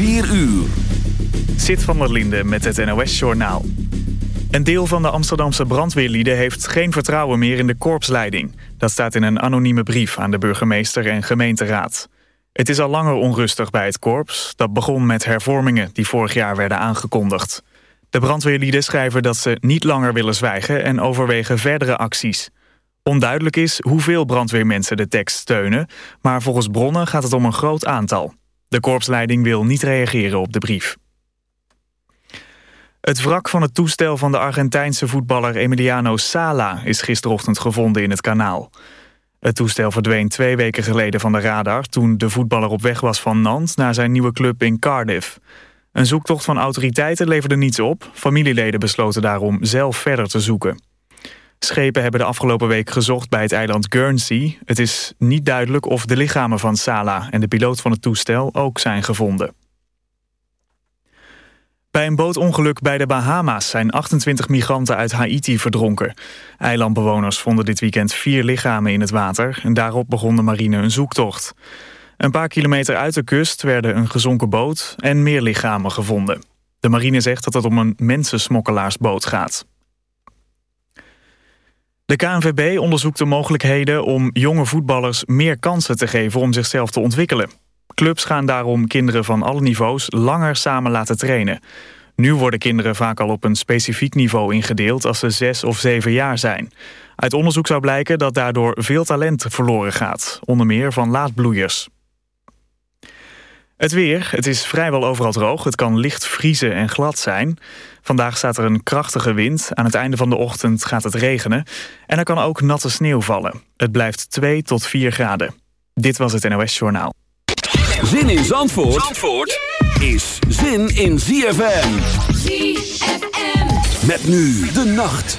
4 uur. Zit van der Linde met het NOS-journaal. Een deel van de Amsterdamse brandweerlieden heeft geen vertrouwen meer in de korpsleiding. Dat staat in een anonieme brief aan de burgemeester en gemeenteraad. Het is al langer onrustig bij het korps. Dat begon met hervormingen die vorig jaar werden aangekondigd. De brandweerlieden schrijven dat ze niet langer willen zwijgen... en overwegen verdere acties. Onduidelijk is hoeveel brandweermensen de tekst steunen... maar volgens bronnen gaat het om een groot aantal. De korpsleiding wil niet reageren op de brief. Het wrak van het toestel van de Argentijnse voetballer Emiliano Sala... is gisterochtend gevonden in het kanaal. Het toestel verdween twee weken geleden van de radar... toen de voetballer op weg was van Nantes naar zijn nieuwe club in Cardiff. Een zoektocht van autoriteiten leverde niets op. Familieleden besloten daarom zelf verder te zoeken. Schepen hebben de afgelopen week gezocht bij het eiland Guernsey. Het is niet duidelijk of de lichamen van Sala en de piloot van het toestel ook zijn gevonden. Bij een bootongeluk bij de Bahama's zijn 28 migranten uit Haiti verdronken. Eilandbewoners vonden dit weekend vier lichamen in het water... en daarop begon de marine een zoektocht. Een paar kilometer uit de kust werden een gezonken boot en meer lichamen gevonden. De marine zegt dat het om een mensensmokkelaarsboot gaat. De KNVB onderzoekt de mogelijkheden om jonge voetballers meer kansen te geven om zichzelf te ontwikkelen. Clubs gaan daarom kinderen van alle niveaus langer samen laten trainen. Nu worden kinderen vaak al op een specifiek niveau ingedeeld als ze zes of zeven jaar zijn. Uit onderzoek zou blijken dat daardoor veel talent verloren gaat, onder meer van laatbloeiers. Het weer, het is vrijwel overal droog. Het kan licht vriezen en glad zijn. Vandaag staat er een krachtige wind. Aan het einde van de ochtend gaat het regenen. En er kan ook natte sneeuw vallen. Het blijft 2 tot 4 graden. Dit was het NOS Journaal. Zin in Zandvoort, Zandvoort is zin in ZFM. ZFM. Met nu de nacht.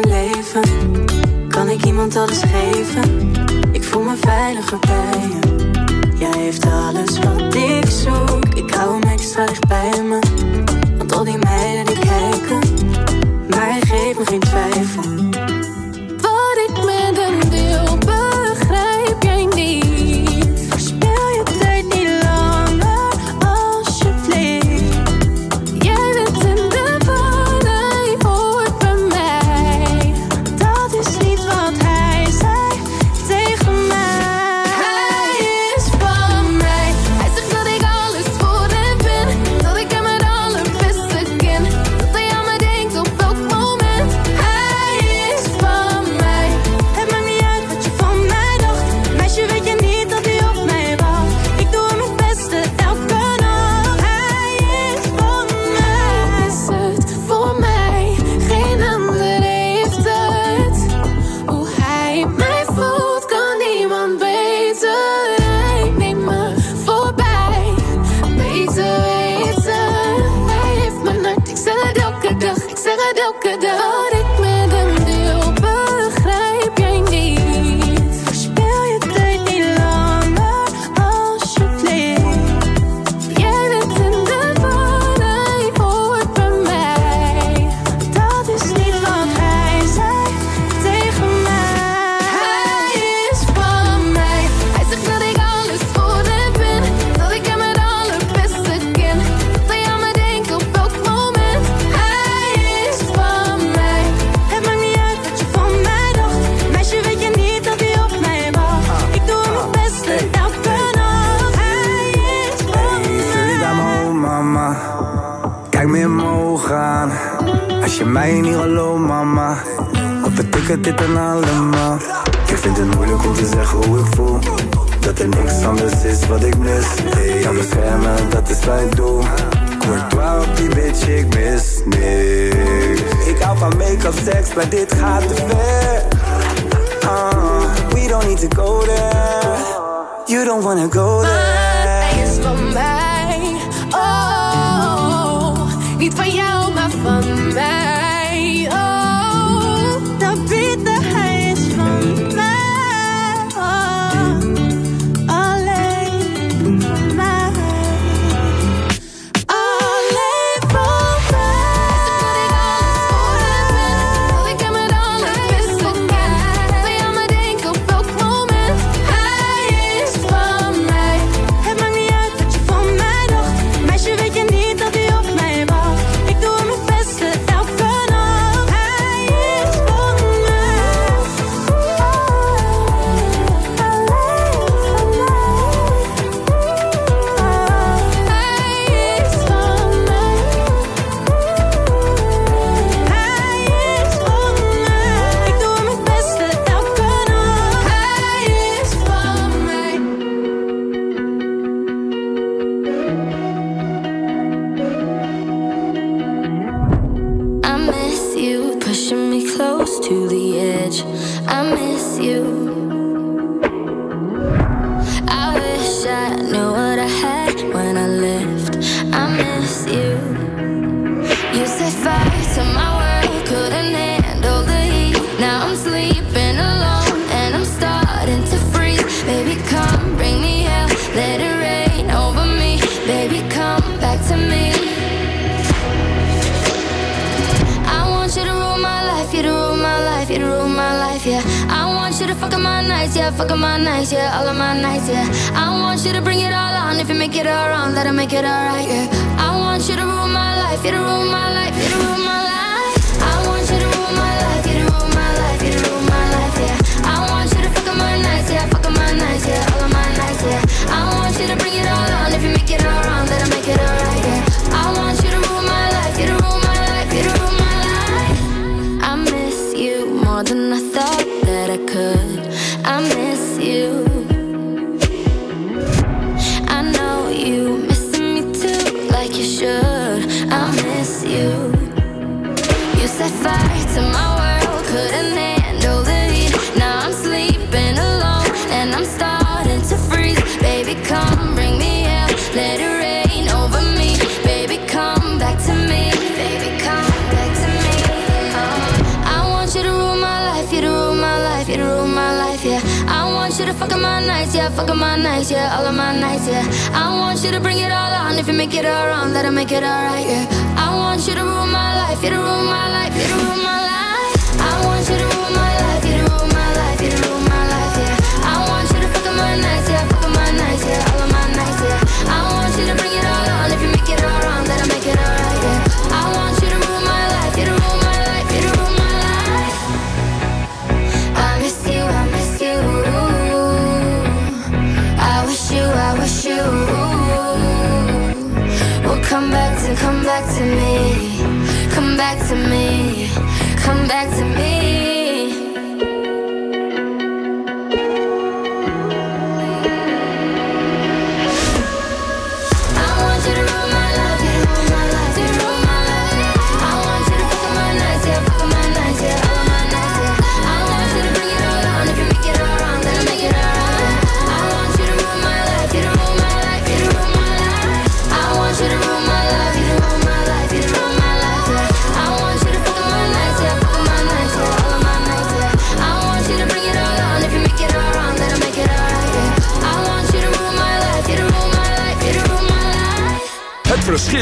mijn leven? Kan ik iemand alles geven? Ik voel me veiliger bij je. Jij heeft alles wat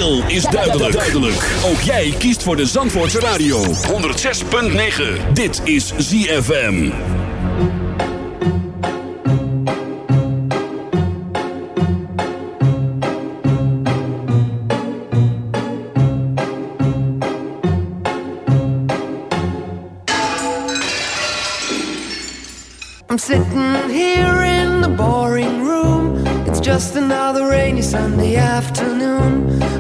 verschil is duidelijk. duidelijk. Ook jij kiest voor de Zandvoortse Radio. 106.9. Dit is ZFM. I'm sitting here in the boring room. It's just another rainy Sunday afternoon.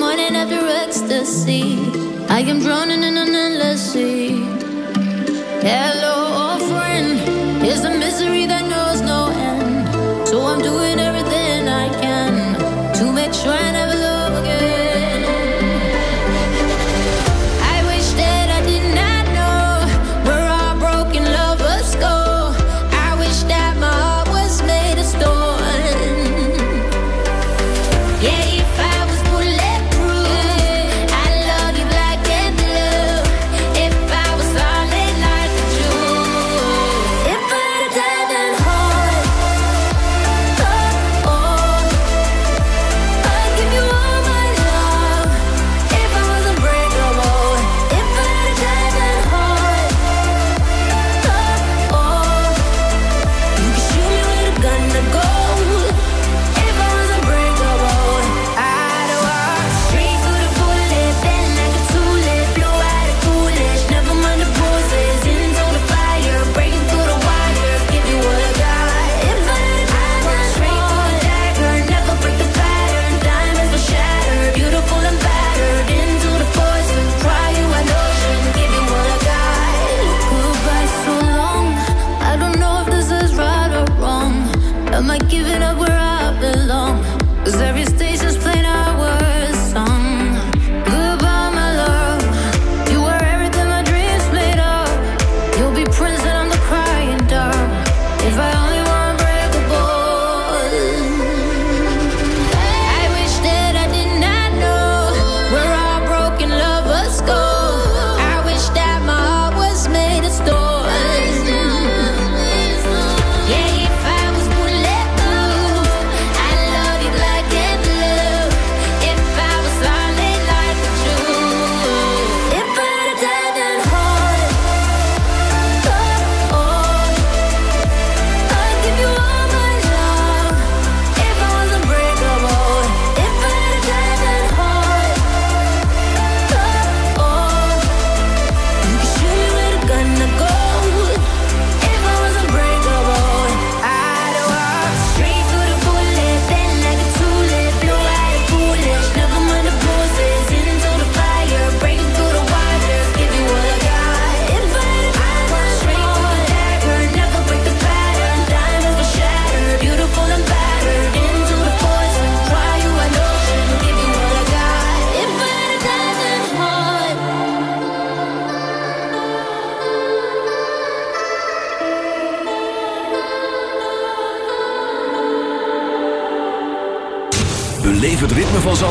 morning after ecstasy. I am in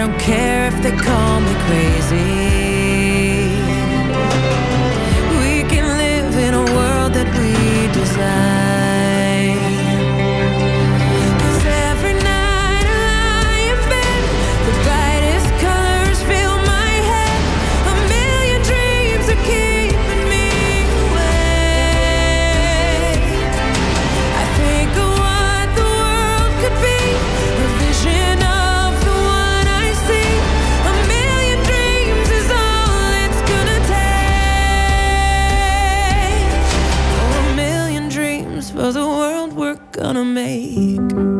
don't care if they call me crazy. gonna make.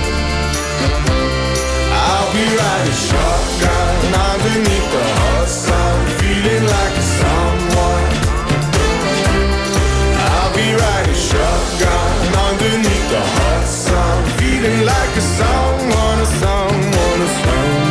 I'll be riding shotgun underneath the hot sun, feeling like a someone. I'll be riding shotgun underneath the hot sun, feeling like a someone, a a someone,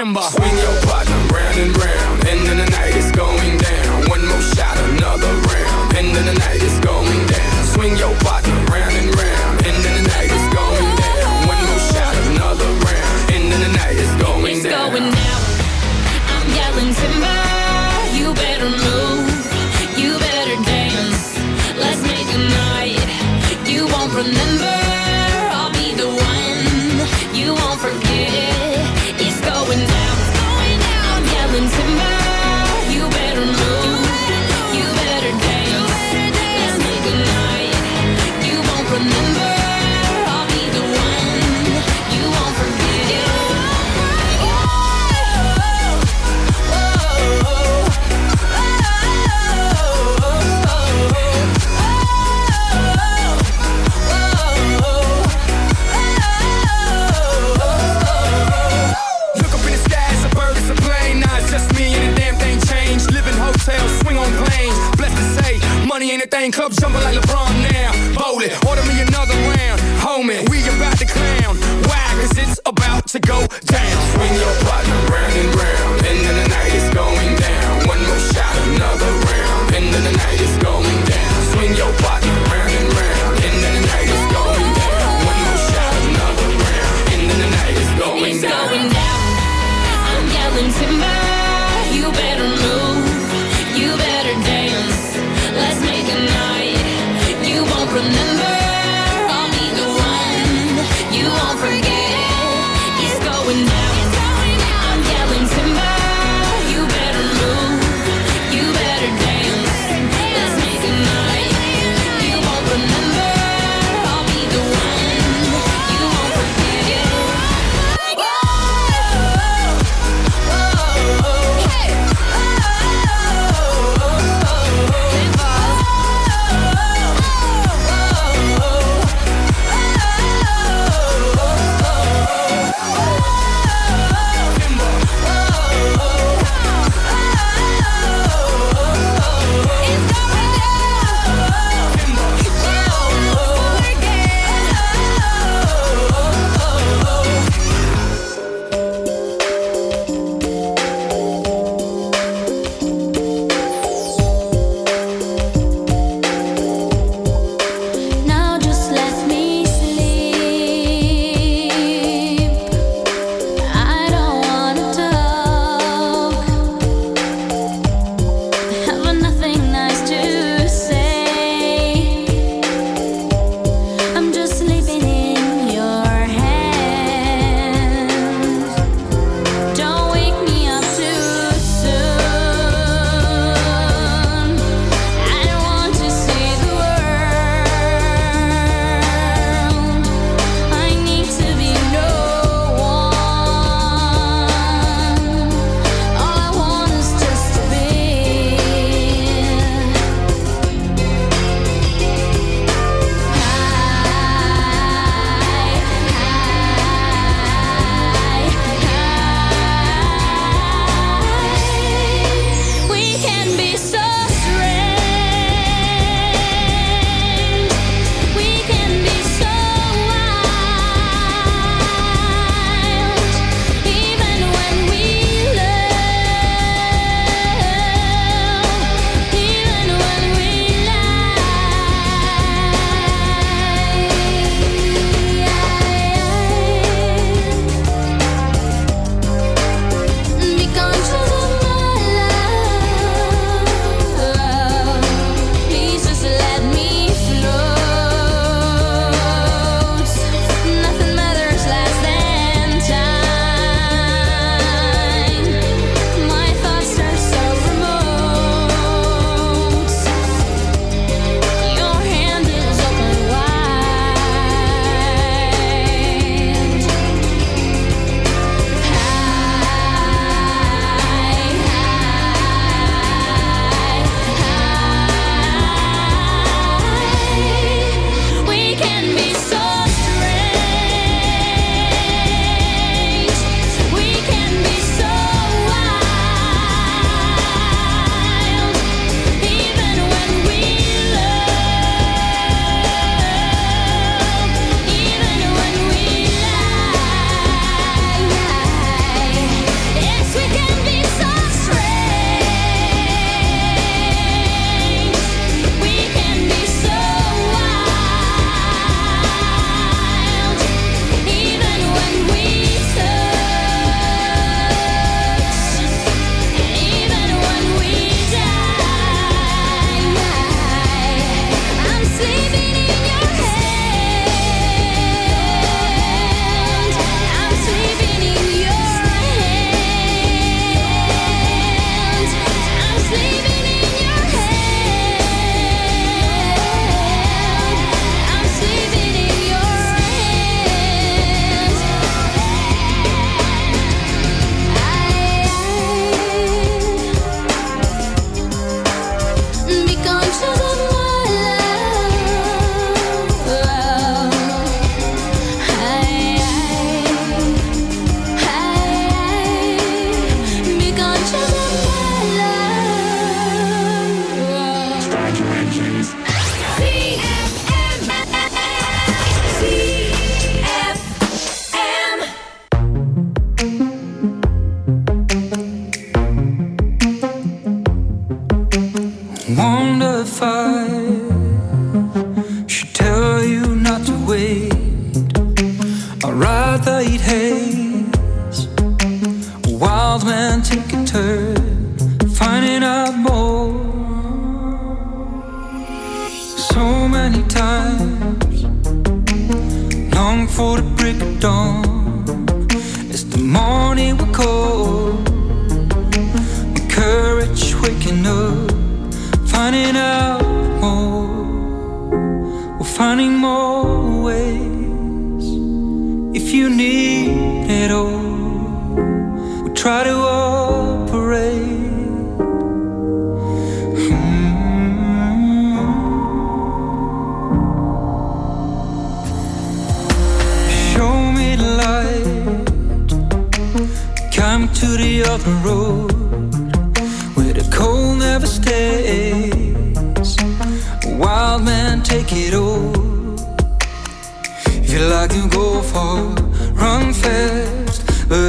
Timber. Swing your